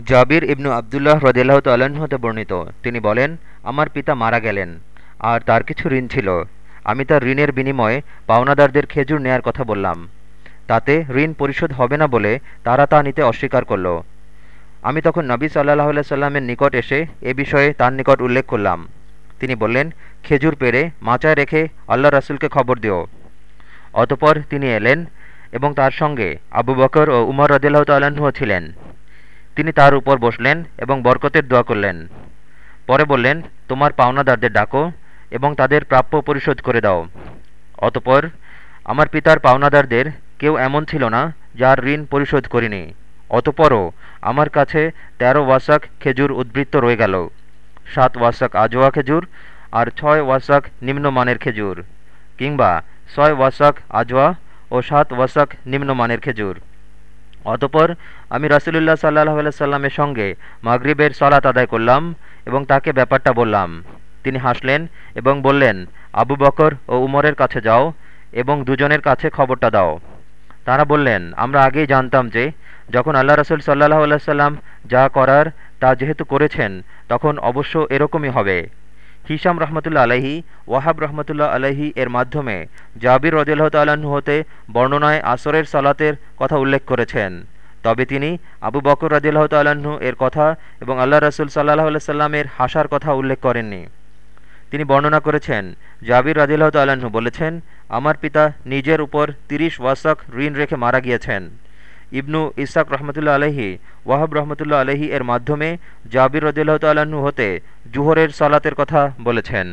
জাবির ইবনু আবদুল্লাহ রদিল্লাহ তাল্লাহ্ন হতে বর্ণিত। তিনি বলেন, আমার পিতা মারা গেলেন, আর তার কিছু ঋণ ছিল। আমি তার ঋণের বিনিময়ে পাওনাদারদের খেজুর নেয়ার কথা বললাম। তাতে ঋণ পরিশোধ হবে না বলে তারা তা নিতে অস্বীকার করল। আমি তখন নবী সাল্লাহ সাল্লামের নিকট এসে এ বিষয়ে তার নিকট উল্লেখ করলাম। তিনি বললেন, খেজুর পেরে মাচায় রেখে আল্লাহ রাসুলকে খবর দিও। অতপর তিনি এলেন এবং তার সঙ্গে আবু বকর ও উমর রদিল্লাহ তাল্লাহ্ন ছিলেন। তিনি তার উপর বসলেন এবং বরকতের দোয়া করলেন। পরে বললেন, তোমার পাওনাদারদের ডাকো এবং তাদের প্রাপ্য পরিশোধ করে দাও। অতপর আমার পিতার পাওনাদারদের কেউ এমন ছিল না যার ঋণ পরিশোধ করিনি। অতপরও আমার কাছে তেরো ওয়াসাক খেজুর উদ্বৃত্ত রয়ে গেল। সাত ওয়াসাক আজোয়া খেজুর আর ছয় ওয়াসাক নিম্নমানের খেজুর কিংবা ছয় ওয়াসাক আজোয়া ও সাত ওয়াসাক নিম্নমানের খেজুর। অতপর আমি রাসুলুল্লাহ সাল্লাহ সাল্লামের সঙ্গে মাগরিবের সলাত আদায় করলাম এবং তাকে ব্যাপারটা বললাম। তিনি হাসলেন এবং বললেন, আবু বকর ও উমরের কাছে যাও এবং দুজনের কাছে খবরটা দাও। তারা বললেন, আমরা আগেই জানতাম যে যখন আল্লাহ রসুল সাল্লাহ সাল্লাম যা করার তা যেহেতু করেছেন, তখন অবশ্য এরকমই হবে। হিসাম রহমতুল্লা আলহি ওয়াহাব রহমতুল্লাহ আলহি এর মাধ্যমে জাবির রদিল্লাহ তাল্লাহ্ন হতে বর্ণনায় আসরের সালাতের কথা উল্লেখ করেছেন। তবে তিনি আবু বকর রদিল্লাহ তাল্লাহ্ন এর কথা এবং আল্লাহ রসুল সাল্লাহ সাল্লামের হাসার কথা উল্লেখ করেননি। তিনি বর্ণনা করেছেন, জাবির রাজিল্লাহ তাল্লাহ্ন বলেছেন, আমার পিতা নিজের উপর তিরিশ ওয়াসাক ঋণ রেখে মারা গিয়েছেন। ইবনু ইসাক রহমতুল্লা আলহি ওয়াহাব রহমতুল্লা আলহি এর মাধ্যমে জাবির রদুল্লাহ তাল্লাহ্ন হতে জুহরের সালাতের কথা বলেছেন।